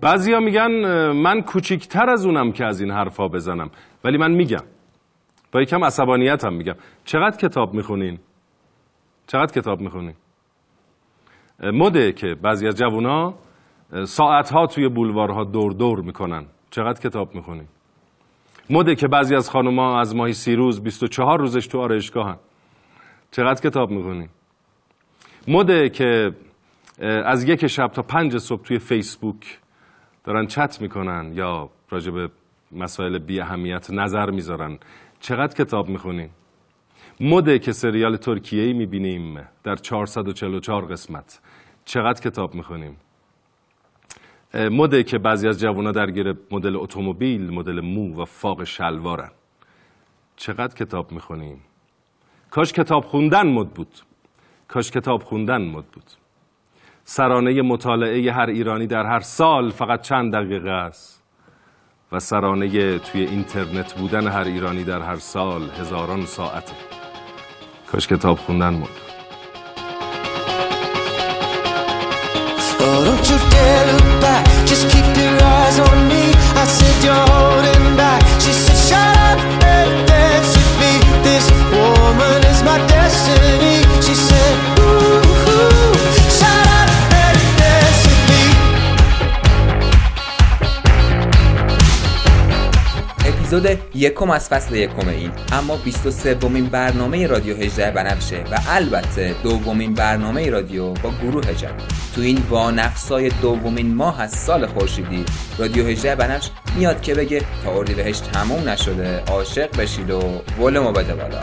بعضیا میگن من کوچیکتر از اونم که از این حرفا بزنم ولی من میگم با یکم عصبانیت هم میگم چقدر کتاب می‌خونین؟ چقدر کتاب می‌خونین؟ مده که بعضی از جوونا ساعتها توی بولوارها دور دور می‌کنن چقدر کتاب می‌خونین؟ مده که بعضی از خانوما از ماهی سی روز 24 روزش تو آرایشگاهن چقدر کتاب می‌خونین؟ مده که از یک شب تا پنج صبح توی فیسبوک دارن چت می‌کنن یا راجع به مسائل بی اهمیت نظر می‌ذارن چقدر کتاب می‌خونین؟ مده که سریال ترکیه ای می‌بینیم در 444 قسمت چقدر کتاب می‌خونیم؟ مده که بعضی از جوانا درگیر مدل اتومبیل مدل مو و فاق شلوارن چقدر کتاب می‌خونیم؟ کاش کتاب خوندن مد بود کاش کتاب خوندن مد بود سرانه مطالعه هر ایرانی در هر سال فقط چند دقیقه است. و سرانه توی اینترنت بودن هر ایرانی در هر سال هزاران ساعته. کاش کتاب خوندن مد اپیزود یکم از فصل یکم این. اما 23 ومین برنامه رادیو 18 بنفشه و البته دومین برنامه رادیو با گروه جدید تو این وانفسای دومین ماه از سال خورشیدی رادیو 18 بنفش میاد که بگه تا بهش تموم نشده عاشق بشید و ولمو بده بالا.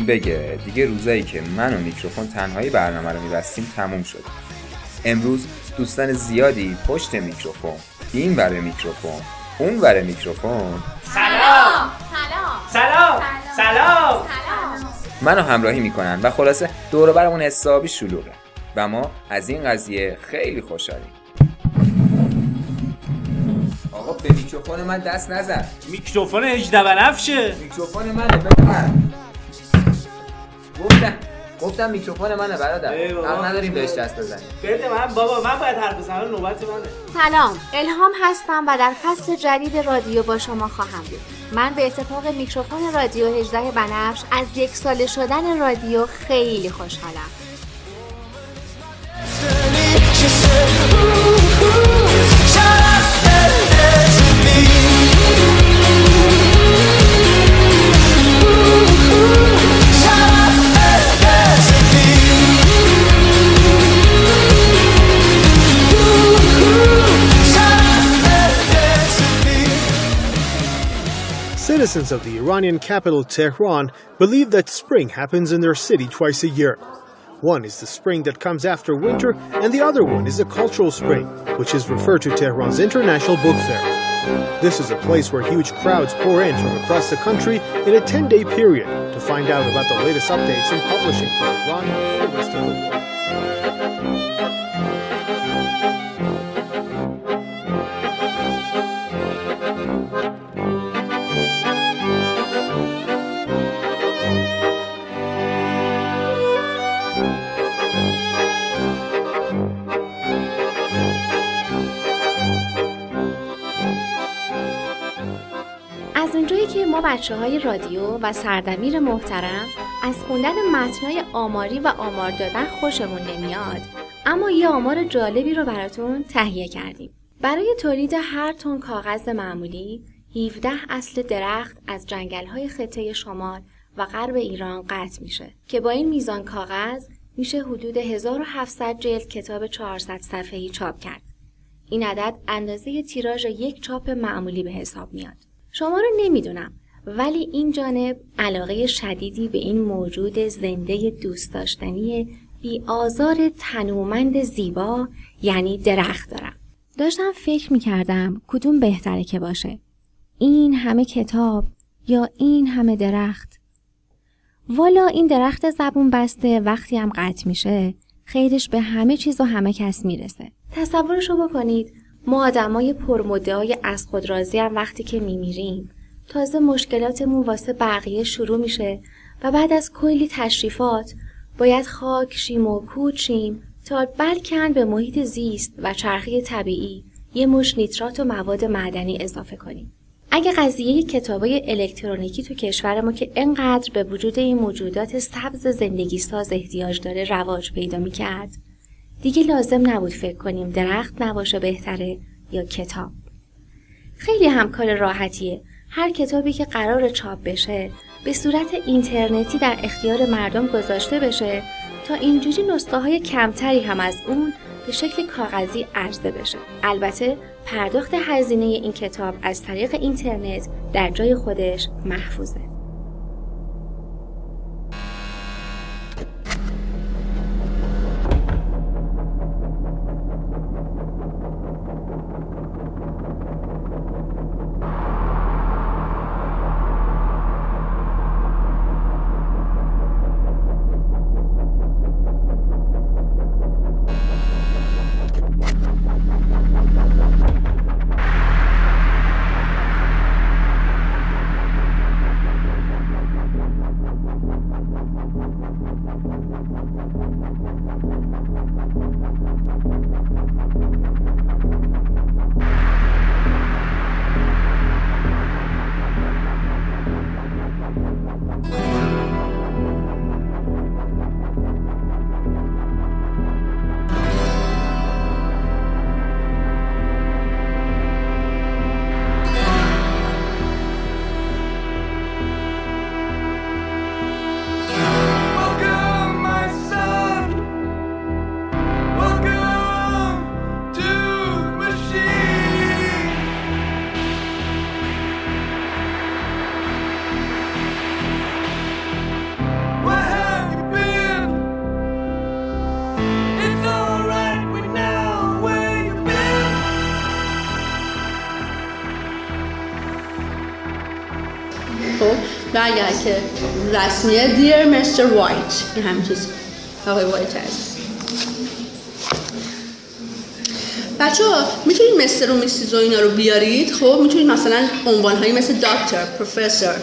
براتون بگه. دیگه روزایی که من و میکروفون تنهایی برنامه رو میبستیم تموم شد. امروز دوستان زیادی پشت میکروفون. این برای میکروفون. اون برای میکروفون. سلام. سلام. سلام. منو همراهی می‌کنن و خلاصه دور برمون حسابی شلوغه. و ما از این قضیه خیلی خوشحالیم. آقا به میکروفون من دست نزن. میکروفون هجده بنفشه میکروفون منه بفرم گفتم گفتم میکروفون منه برادر. حق نداریم بهش دست بزنیم. بده من بابا من باید حرف بزنم نوبت منه. سلام الهام هستم و در فصل جدید رادیو با شما خواهم بود. من به اتفاق میکروفون رادیو 18 بنفش از یک سال شدن رادیو خیلی خوشحالم. Citizens of the Iranian capital Tehran believe that spring happens in their city twice a year. One is the spring that comes after winter, and the other one is the cultural spring, which is referred to Tehran's International Book Fair. This is a place where huge crowds pour in from across the country in a 10 day period to find out about the latest updates in publishing for Iran and the rest of the world. بچه های رادیو و سردمیر محترم از خوندن متنای آماری و آمار دادن خوشمون نمیاد اما یه آمار جالبی رو براتون تهیه کردیم برای تولید هر تن کاغذ معمولی 17 اصل درخت از جنگل های خطه شمال و غرب ایران قطع میشه که با این میزان کاغذ میشه حدود 1700 جلد کتاب 400 صفحه‌ای چاپ کرد. این عدد اندازه تیراژ یک چاپ معمولی به حساب میاد. شما رو نمی‌دونم ولی این جانب علاقه شدیدی به این موجود زنده دوست داشتنی بی آزار تنومند زیبا یعنی درخت دارم. داشتم فکر می کردم کدوم بهتره که باشه. این همه کتاب یا این همه درخت. والا این درخت زبون بسته وقتی هم قطع میشه خیرش به همه چیز و همه کس می‌رسه. تصورشو بکنید ما آدمای پرمدعای از خود راضی هم وقتی که میمیریم تازه مشکلاتمون واسه بقیه شروع میشه و بعد از کلی تشریفات باید خاک شیم و کود شیم تا بلکن به محیط زیست و چرخی طبیعی یه مش نیترات و مواد معدنی اضافه کنیم. اگه قضیه کتابای الکترونیکی تو کشور ما که انقدر به وجود این موجودات سبز زندگی ساز احتیاج داره رواج پیدا می‌کرد دیگه لازم نبود فکر کنیم درخت نباشه بهتره یا کتاب. خیلی همکار راحتیه هر کتابی که قرار چاپ بشه به صورت اینترنتی در اختیار مردم گذاشته بشه تا اینجوری نسخه های کمتری هم از اون به شکل کاغذی عرضه بشه. البته پرداخت هزینه این کتاب از طریق اینترنت در جای خودش محفوظه. اگر که رسمیه Dear Mr. White این همین چیز. آقای وایت هست بچه ها می‌تونید Mr. و Mrs. و اینا رو بیارید؟ خب می‌تونید مثلا عنوان هایی مثل دکتر پروفسور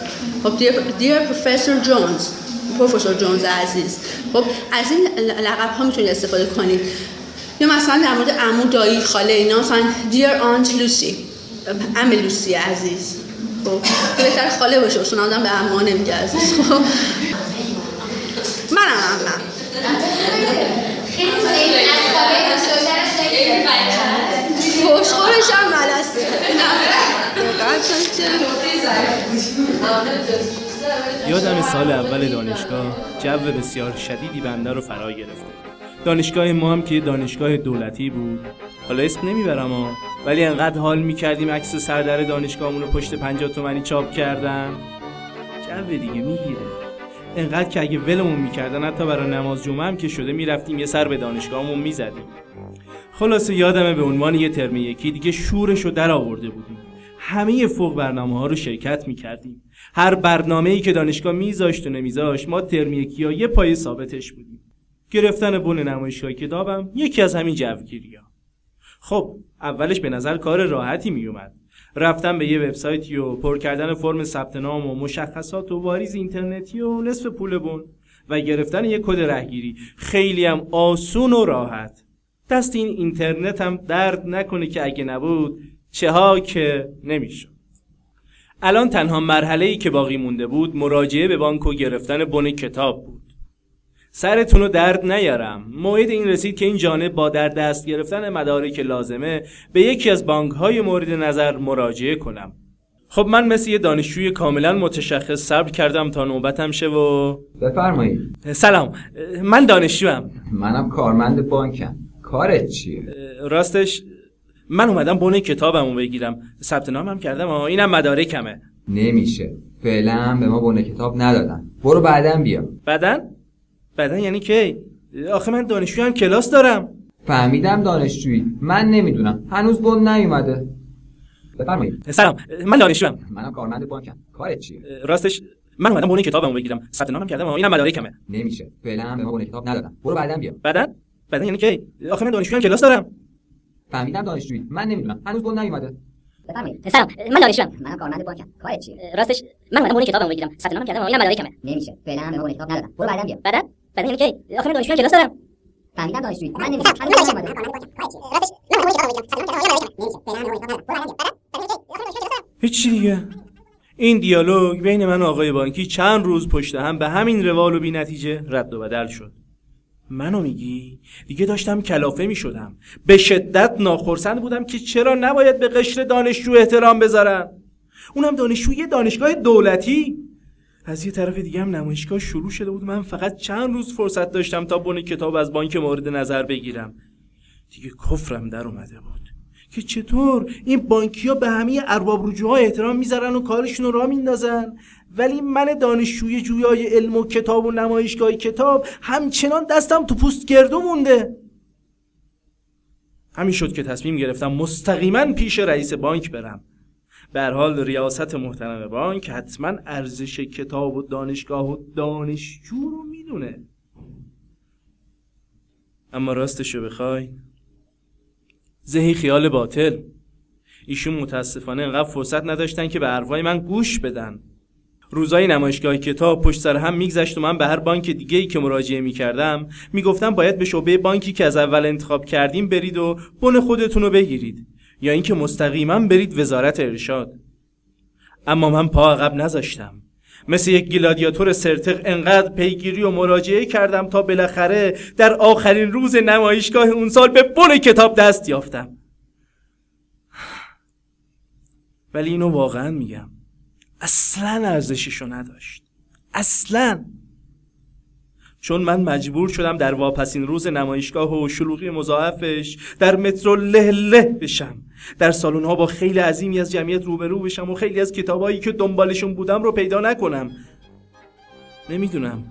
خب Dear Professor Jones پروفسور جونز عزیز. خب از این لقب ها می‌تونید استفاده کنید. یا مثلا در مورد عمو دایی خاله اینا مثلا Dear Aunt Lucy ام لوسی عزیز. خب بهتر خاله باشه اصلا آدم به اما نمیگه عزیز. خب. منم هم فوشخورش هم ملسه یادم سال اول دانشگاه جو بسیار شدیدی بنده رو فرا گرفته دانشگاه ما هم که دانشگاه دولتی بود. حالا اسم نمی‌برم ها. ولی انقدر حال می‌کردیم عکس سردر دانشگاهمون رو پشت 50 تومنی چاپ کردن جو دیگه می‌گیره. انقدر که اگه ولمون می‌کردن حتی برای نماز جمعه هم که شده می‌رفتیم یه سر به دانشگاهمون می‌زدیم. خلاصه یادمه به عنوان یه ترم یکی دیگه شورش رو در آورده بودیم. همه فوق برنامه ها رو شرکت می‌کردیم. هر برنامه ای که دانشگاه میذاشت و نمیذاشت ما ترم یکی یه پای ثابتش بودیم. گرفتن بن نمایشگاه کتابم یکی از همین جوگیری ها خب اولش به نظر کار راحتی می اومد رفتن به یه وبسایتی و پر کردن فرم ثبت نام و مشخصات و واریز اینترنتی و نصف پول بون و گرفتن یه کد رهگیری. خیلی هم آسون و راحت. دست این اینترنت هم درد نکنه که اگه نبود چه ها که نمی‌شد. الان تنها مرحله ای که باقی مونده بود مراجعه به بانک و گرفتن بن کتاب بود. سرتون رو درد نیارم. موعد این رسید که این جانب با در دست گرفتن مدارک لازمه به یکی از بانک های مورد نظر مراجعه کنم. خب من مثل یه دانشجوی کاملا متشخص صبر کردم تا نوبتم شه و بفرمایید. سلام. من دانشجوم منم کارمند بانکم. کارت چیه؟ راستش من اومدم بونه کتابمو بگیرم. ثبت نامم کردم. اینم مدارکمه. نمیشه. فعلا به ما بونه کتاب ندادن. برو بعدا بیا. بعدن بعدن یعنی کی آخه من دانشجو هم کلاس دارم. فهمیدم دانشجویی. من نمی‌دونم. هنوز بون نیومده. بفرمایید. سلام. من دانشجوام منم کارمند بانکم. کارت چیه راستش من اومدم بونه کتابمو بگیرم. ثبت نامم کردم اینم مدارکمه نمیشه. فعلا به ما بونه کتاب ندادن. برو بعدا بیا. بعدن بعدن یعنی کی آخه من دانشجو هم کلاس دارم. فهمیدم دانشجویی. من نمی‌دونم. هنوز بون نیومده. بفرمایید. سلام. من دانشجوام منم کارمند بانکم. کارت چیه راستش من اومدم بونه کتابمو بگیرم. ثبت نامم کردم اینم مدارکمه نمیشه. فعلا به ما بونه کتاب ندادن. برو بعدا بیا. بعدن یعنی کی آخه من دانشجو کلاس دارم فهمیدم دانشجویی من نمی‌دونم هنوز بون نیومده هیچی دیگه. این دیالوگ بین من و آقای بانکی چند روز پشت هم به همین روال و بی نتیجه رد و بدل شد. منو میگی؟ دیگه داشتم کلافه می‌شدم. به شدت ناخرسند بودم که چرا نباید به قشر دانشجو احترام بذارم؟ اونم دانشجوی دانشگاه دولتی؟ از یه طرف دیگه هم نمایشگاه شروع شده بود. من فقط چند روز فرصت داشتم تا بون کتاب از بانک مورد نظر بگیرم. دیگه کفرم در اومده بود که چطور این بانکیا به همه ارباب رجوعها احترام می‌ذارن و کارشون رو را میندازن؟ ولی من دانشجوی جویای علم و کتاب و نمایشگاه کتاب همچنان دستم تو پوست گردو مونده. همین شد که تصمیم گرفتم مستقیما پیش رئیس بانک برم. به حال ریاست محترم بانک حتما ارزش کتاب و دانشگاه و دانشجو رو می‌دونه. اما راستشو بخوای؟ ذهی خیال باطل. ایشون متاسفانه انقدر فرصت نداشتن که به حرفای من گوش بدن. روزای نمایشگاه کتاب پشت سر هم میگذشت و من به هر بانک دیگه ای که مراجعه می‌کردم می‌گفتم باید به شعبه بانکی که از اول انتخاب کردیم برید و بن خودتون رو بگیرید. یا اینکه مستقیما برید وزارت ارشاد. اما من پا عقب نذاشتم. مثل یک گلادیاتور سرتق انقدر پیگیری و مراجعه کردم تا بالاخره در آخرین روز نمایشگاه اون سال به بن کتاب دست یافتم. ولی اینو واقعا میگم. اصلا ارزششو نداشت. اصلا. چون من مجبور شدم در واپسین روز نمایشگاه و شلوغی مضاعفش در مترو له له بشم. در سالن ها با خیلی عظیمی از جمعیت روبرو بشم و خیلی از کتابایی که دنبالشون بودم رو پیدا نکنم. نمی‌دونم.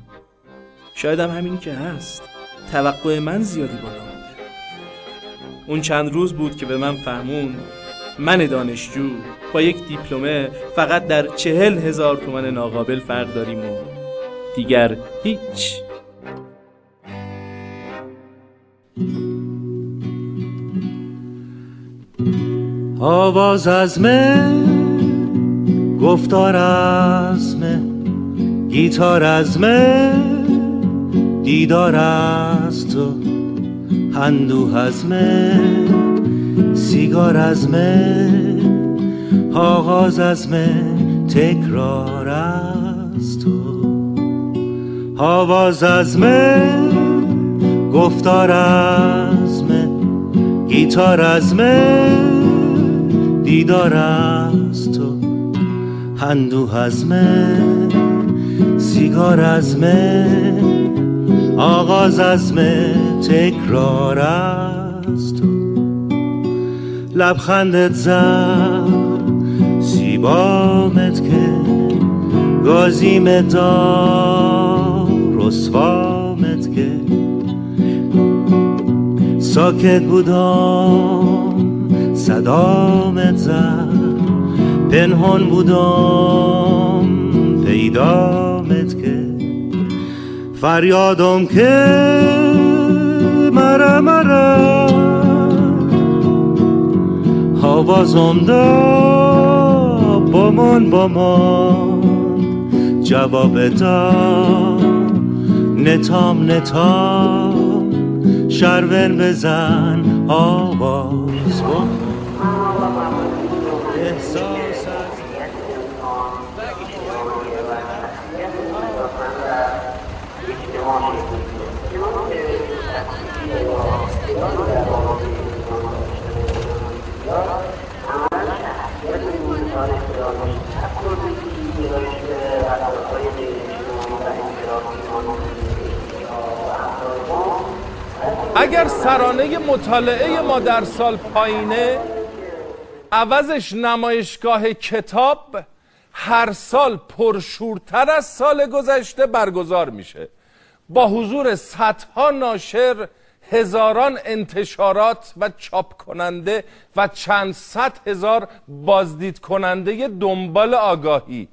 شاید هم همینی که هست. توقع من زیادی بالا بوده اون چند روز بود که به من فهمون من دانشجو با یک دیپلمه فقط در چهل هزار تومن ناقابل فرق داریم و دیگر هیچ. آواز از من گفتار از من گیتار از من دیدار از تو هندو از من سیگار از من آغاز از من تکرار از تو. آواز از من گفتار از من گیتار از من دیدار از تو هندو از من سیگار از من آغاز از من تکرار از تو لبخندت زد سیبامت که گازیم دار رسوامت که ساکت بودم. صدامت زد. پنهان بودم پیدامت که فریادم که مرا مرا. آوازم دا بامان بامان جواب دا نتام نتام. شرون بزن آواز بکن احساس از اگر سرانه مطالعه ما در سال پایینه عوضش نمایشگاه کتاب هر سال پرشورتر از سال گذشته برگزار میشه. با حضور صدها ناشر هزاران انتشارات و چاپ کننده و چند صد هزار بازدید کننده دنبال آگاهی.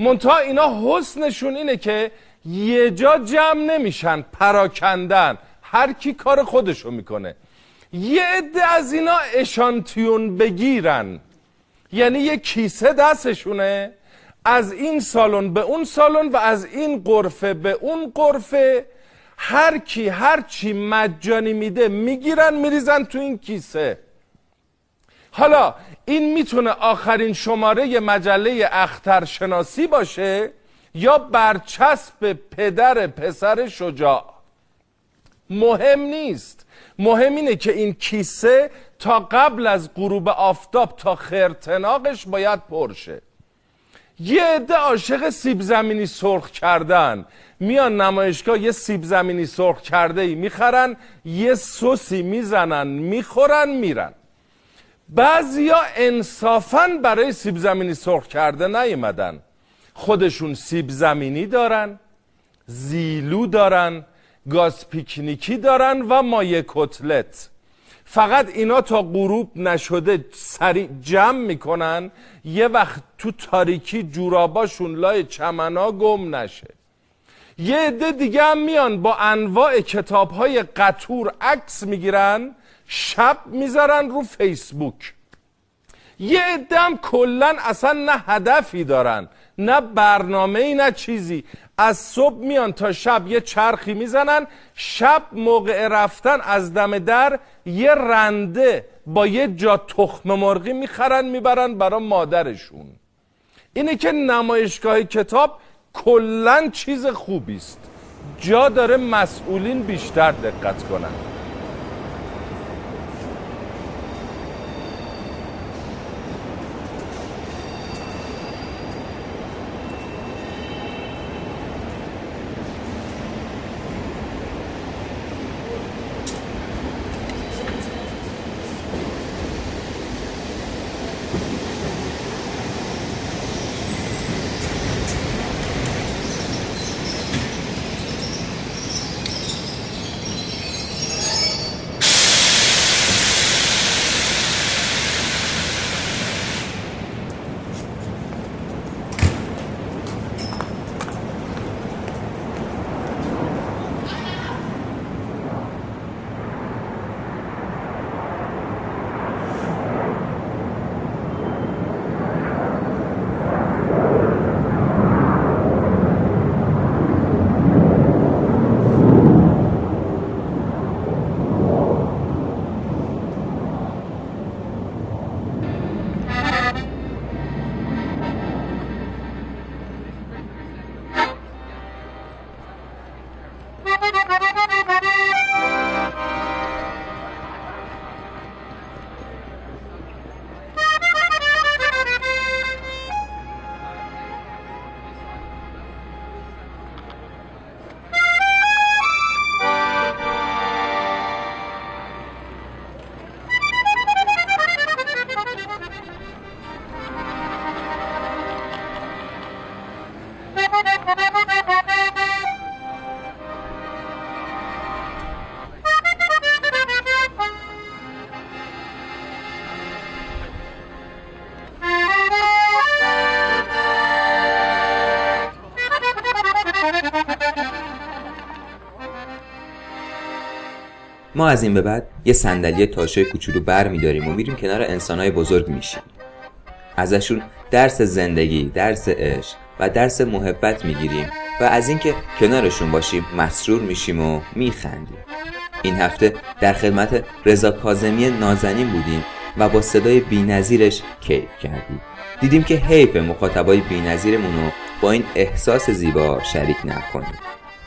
منتها اینا حسنشون اینه که یه جا جمع نمیشن پراکندن. هر کی کار خودشو می‌کنه. یه عده از اینا اشانتیون بگیرن. یعنی یه کیسه دستشونه. از این سالن به اون سالن و از این قرفه به اون قرفه. هر کی هر چی مجانی میده می‌گیرن میریزن تو این کیسه. حالا این می‌تونه آخرین شماره مجله اخترشناسی باشه یا برچسب پدر پسر شجاع؟ مهم نیست. مهم اینه که این کیسه تا قبل از غروب آفتاب تا خرتناقش باید پرشه. یه عده عاشق سیب زمینی سرخ کردن. میان نمایشگاه یه سیب زمینی سرخ کرده ای می‌خرن یه سوسی می‌زنن می‌خورن میرن. بعضیا انصافا برای سیب زمینی سرخ کرده نیومدن. خودشون سیب زمینی دارن زیلو دارن گاز پیکنیکی دارن و مایه کتلت. فقط اینا تا غروب نشده سریع جمع می‌کنن یه وقت تو تاریکی جوراباشون لای چمنا گم نشه. یه عده دیگه هم میان با انواع کتاب های قطور عکس می‌گیرن شب می‌ذارن رو فیسبوک. یه عده هم کلا اصلا نه هدفی دارن. نه برنامه ای نه چیزی. از صبح میان تا شب یه چرخی می‌زنن. شب موقع رفتن از دم در یه رنده با یه جا تخم مرغی می‌خرن می‌برن برا مادرشون. اینه که نمایشگاه کتاب کلا چیز خوبی است جا داره مسئولین بیشتر دقت کنن. ما از این به بعد یه صندلی تاشه کوچولو بر میداریم و میریم کنار انسانهای بزرگ میشیم ازشون درس زندگی درس عشق و درس محبت می‌گیریم و از اینکه کنارشون باشیم مسرور میشیم و میخندیم. این هفته در خدمت رضا کازمی نازنین بودیم و با صدای بینظیرش کیف کردیم. دیدیم که حیف مخاطبای بینظیرمون رو با این احساس زیبا شریک نکنیم.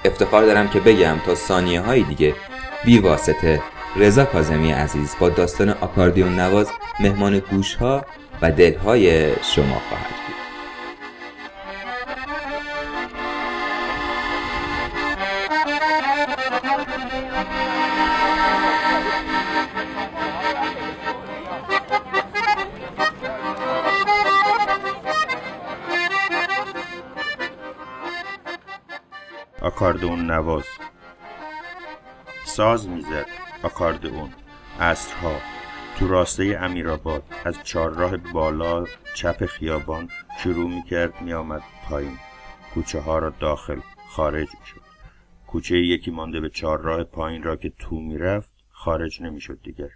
افتخار دارم که بگم تا ثانیه های دیگه بی واسطه رضا کازمی عزیز با داستان آکاردیون نواز مهمان گوشها و دلهای شما خواهد بود. آکاردون نواز ساز می‌زد. آکاردئون عصرها. تو راسته امیرآباد. از چهارراه بالا چپ خیابان شروع می‌کرد میآمد پایین. کوچه ها را داخل خارج می‌شد. کوچه یکی مانده به چهارراه پایین را که تو می‌رفت خارج نمی‌شد دیگر.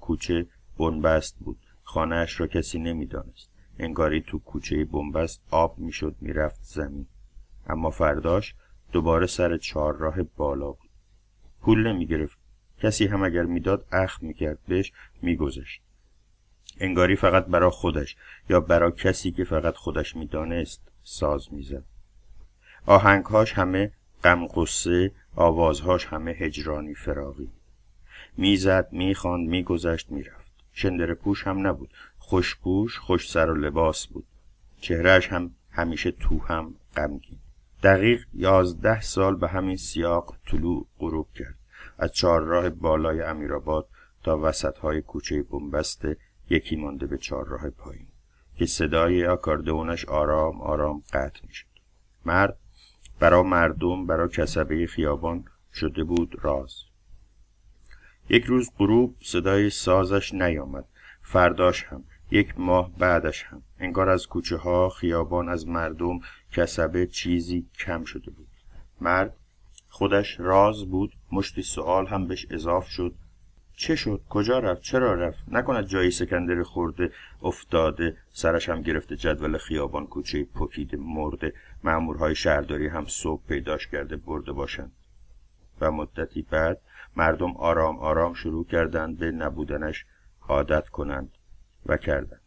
کوچه بنبست بود. خانهاش را کسی نمی‌دانست. انگاری تو کوچه بنبست آب می‌شد می‌رفت زمین. اما فرداش دوباره سر چهارراه بالا بود. پول نمی‌گرفت. کسی هم اگر می‌داد اخم می‌کرد بهش میگذشت انگاری فقط برا خودش یا برا کسی که فقط خودش می‌دانست ساز می‌زد. آهنگهاش همه غم قصه آوازهاش همه هجرانی فراغی. می‌زد می‌خواند میگذشت می‌رفت. شندر پوش هم نبود. خوشپوش خوش سر و لباس بود. چهرهش هم همیشه تو هم غمگین. دقیق یازده سال به همین سیاق طلوع غروب کرد. از چهارراه بالای امیرآباد تا وسط های کوچه بنبست یکی مانده به چهارراه پایین که صدای آکاردئونش آرام آرام قطع می‌شد. مرد برا مردم برا کسبه خیابان شده بود راز. یک روز غروب صدای سازش نیامد. فرداش هم یک ماه بعدش هم. انگار از کوچه ها خیابان از مردم کسبه چیزی کم شده بود. مرد خودش راز بود مشتی سوال هم بهش اضاف شد. چه شد؟ کجا رفت؟ چرا رفت؟ نکند جایی سکندر خورده افتاده سرش هم گرفته جدول خیابان کوچه پکیده مرده. مأمورهای شهرداری هم صبح پیداش کرده برده باشند. و مدتی بعد مردم آرام آرام شروع کردند به نبودنش عادت کنند و کردند.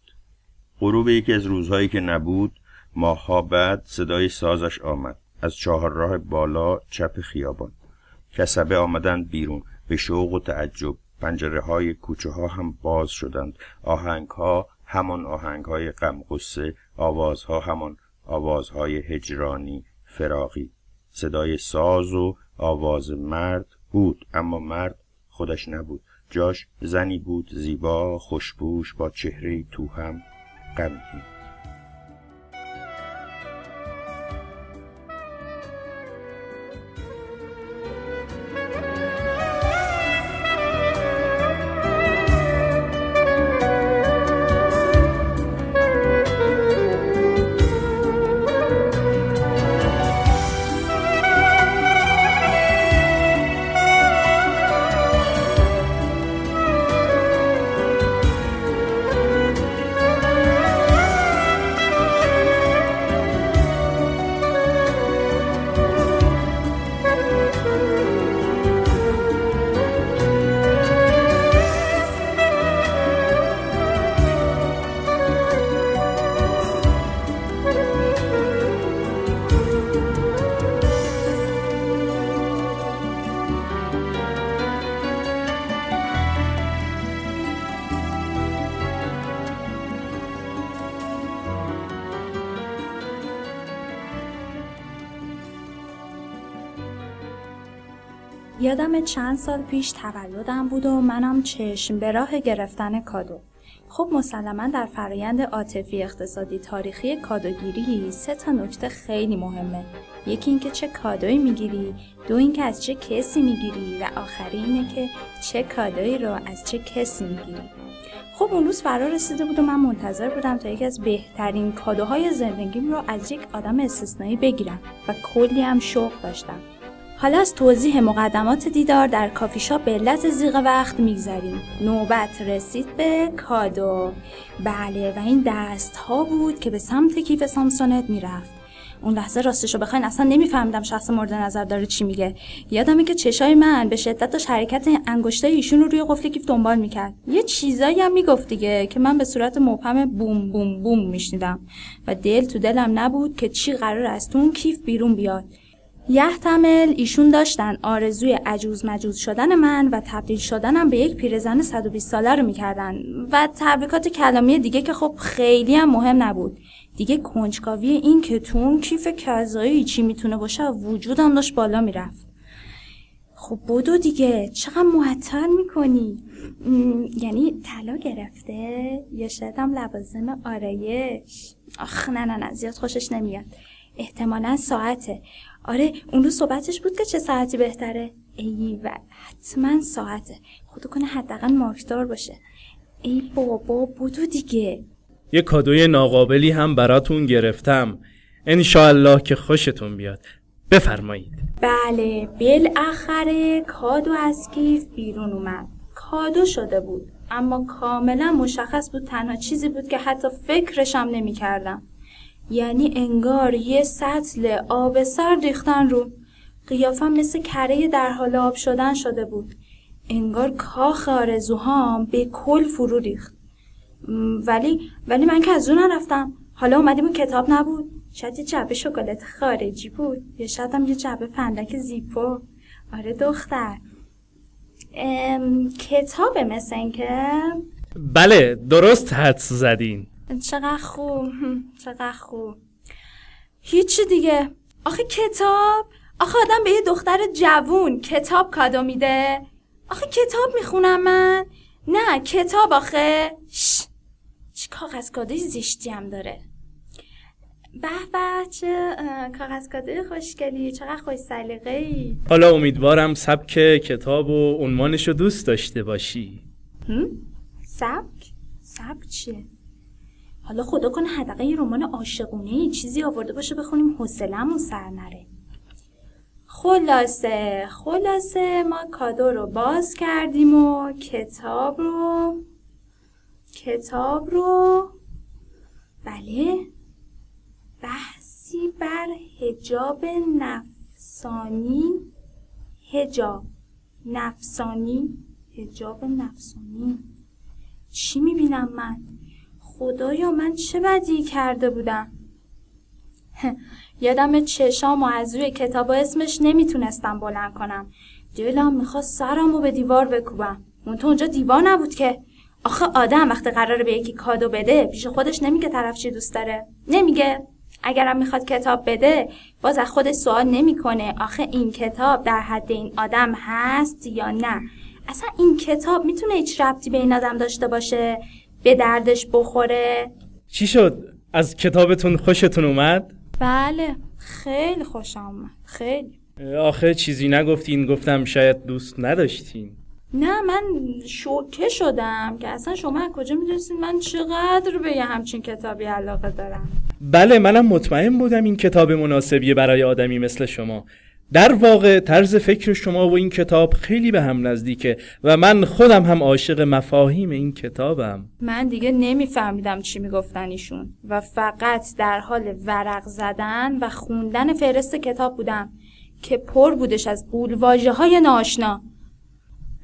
غروب یکی از روزهایی که نبود ماهها بعد صدای سازش آمد. از چهار راه بالا چپ خیابان. کسبه آمدند بیرون. به شوق و تعجب پنجره های کوچه ها هم باز شدند. آهنگ ها همان آهنگ های غم غصه آوازها همان آوازهای هجرانی فراغی. صدای ساز و آواز مرد بود اما مرد خودش نبود. جاش زنی بود زیبا خوشبوش با چهره تو هم غمگین. یادم چند سال پیش تولدم بود و منم چشم به راه گرفتن کادو. خب مسلما در فرایند عاطفی اقتصادی تاریخی کادوگیری سه تا نکته خیلی مهمه. یکی اینکه چه کادویی می‌گیری دو اینکه از چه کسی می‌گیری و آخری اینه که چه کادویی رو از چه کسی می‌گیری. خب اون روز فرا رسیده بود و من منتظر بودم تا یکی از بهترین کادوهای زندگیم رو از یک آدم استثنایی بگیرم و کلی هم شوق داشتم. حالا از توضیح مقدمات دیدار در کافی شاپ به علت زیغ وقت میگذریم نوبت رسید به کادو. بله و این دست ها بود که به سمت کیف سامسونت می‌رفت. اون لحظه راستشو بخواین اصلا نمیفهمیدم شخص مورد نظر داره چی میگه. یادمه که چشای من به شدت داشت حرکت انگشتای ایشون رو روی قفل کیف دنبال می‌کرد. یه چیزایی هم می‌گفت دیگه که من به صورت مبهم بوم بوم بوم میشنیدم. و دل تو دلم نبود که چی قرار از تو اون کیف بیرون بیاد. یحتمل ایشون داشتن آرزوی عجوز مجوز شدن من و تبدیل شدنم به یک پیرزن 120 ساله رو می‌کردن و تبریکات کلامی دیگه که خب خیلی هم مهم نبود. دیگه کنجکاوی این که تو اون کیف کذایی چی می‌تونه باشه وجودم داشت بالا می‌رفت. خب بودو دیگه چقدر معطر می‌کنی؟ یعنی طلا گرفته یا شاید هم لوازم آرایش؟ آخ نه نه نه زیاد خوشش نمیاد. احتمالا ساعته. آره اون روز صحبتش بود که چه ساعتی بهتره. ای و حتما ساعته. خدا کنه حداقل مارکدار باشه. ای بابا بودو دیگه. یه کادوی ناقابلی هم براتون گرفتم. انشاءالله که خوشتون بیاد. بفرمایید. بله بالاخره کادو از کیف بیرون اومد. کادو شده بود اما کاملا مشخص بود تنها چیزی بود که حتی فکرشم نمی کردم. یعنی انگار یه سطل آب سر ریختن رو. قیافم مثل کره در حال آب شدن شده بود. انگار کاخ آرزوهام به کل فرو ریخت. ولی ولی من که از اون نرفتم. حالا اومدیم اون کتاب نبود. شاید یه جعبه شکلات خارجی بود. یا شاید هم یه جعبه فندک زیپو آره دختر. ام... کتابه مثل اینکه بله درست حدس زدین. چقدر خوب. چقدر خوب. هیچی دیگه. آخه کتاب. آخه آدم به یه دختر جوون کتاب کادو میده. آخه کتاب می‌خونم من. نه کتاب آخه. شش. چه کاغذ کادوی زشتی هم داره. به به چه کاغذ کادوی خوشگلی. چقدر خوش سلیقه ای حالا امیدوارم سبک کتاب و عنوانش رو دوست داشته باشی. سبک؟ سبک چیه؟ حالا خدا کنه حداقل یه رمان عاشقونه چیزی آورده باشه بخونیم حوصله‌مون سر نره. خلاصه خلاصه ما کادو رو باز کردیم و کتاب رو کتاب رو بله بحثی بر هجاب نفسانی هجاب نفسانی هجاب نفسانی. چی می‌بینم من؟ خدایا من چه بدی کرده بودم؟ یادم چشام و از روی کتاب اسمش نمی‌تونستم بلند کنم. دلم می‌خواست سرمو به دیوار بکوبم. تو اونجا دیوار نبود که. آخه آدم وقتی قراره به یکی کادو بده پیش خودش نمیگه طرف چی دوست داره. نمیگه. اگرم می‌خواد کتاب بده باز از خودش سوال نمی‌کنه. آخه این کتاب در حد این آدم هست یا نه؟ اصلا این کتاب می‌تونه هیچ ربطی به این آدم داشته باشه؟ به دردش بخوره. چی شد؟ از کتابتون خوشتون اومد؟ بله خیلی خوشم اومد خیلی. آخه چیزی نگفتین گفتم شاید دوست نداشتین. نه من شوکه شدم که اصلا شما از کجا می‌دونستین من چقدر به یه همچین کتابی علاقه دارم؟ بله منم مطمئن بودم این کتاب مناسبیه برای آدمی مثل شما. در واقع طرز فکر شما و این کتاب خیلی به هم نزدیکه و من خودم هم عاشق مفاهیم این کتابم. من دیگه نمیفهمیدم چی می‌گفتن ایشون و فقط در حال ورق زدن و خوندن فهرست کتاب بودم که پر بودش از قولواژه های ناشنا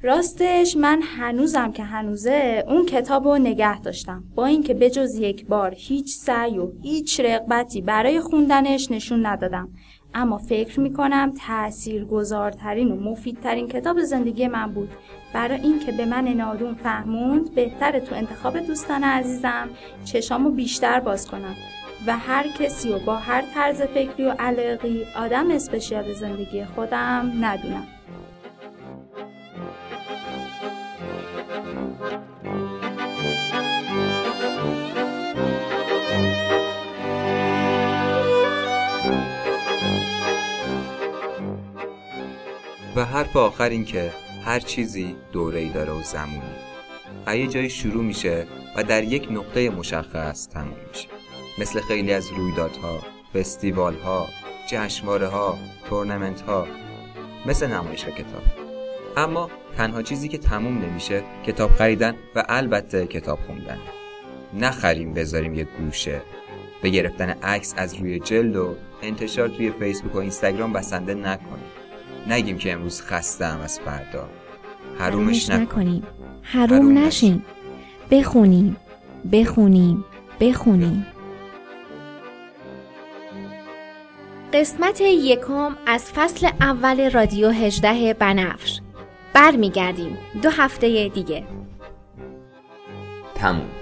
راستش من هنوزم که هنوزه اون کتاب رو نگه داشتم با اینکه بجز یک بار هیچ سعی و هیچ رغبتی برای خوندنش نشون ندادم. اما فکر می‌کنم تأثیر گذارترین و مفیدترین کتاب زندگی من بود. برای اینکه به من نادون فهموند بهتره تو انتخاب دوستان عزیزم چشامو بیشتر باز کنم و هر کسی و با هر طرز فکری و علاقی آدم اسپشیال زندگی خودم ندونم. و حرف آخر این که هر چیزی دوره ای داره و زمونی. و یه جایی شروع میشه و در یک نقطه مشخص تموم میشه. مثل خیلی از رویدادها فستیوال ها جشنواره ها تورنمنت ها مثل نمایش کتاب. اما تنها چیزی که تموم نمیشه کتاب خریدن و البته کتاب خوندن. نخریم بذاریم یه گوشه. به گرفتن عکس از روی جلد و انتشار توی فیسبوک و اینستاگرام بسنده نکنیم. نگیم که امروز خستم از فردا. حرومش نکنیم. حروم نشیم بخونیم. بخونیم. بخونیم. قسمت یکم از فصل اول رادیو 18 بنفش. برمیگردیم. دو هفته دیگه. تموم.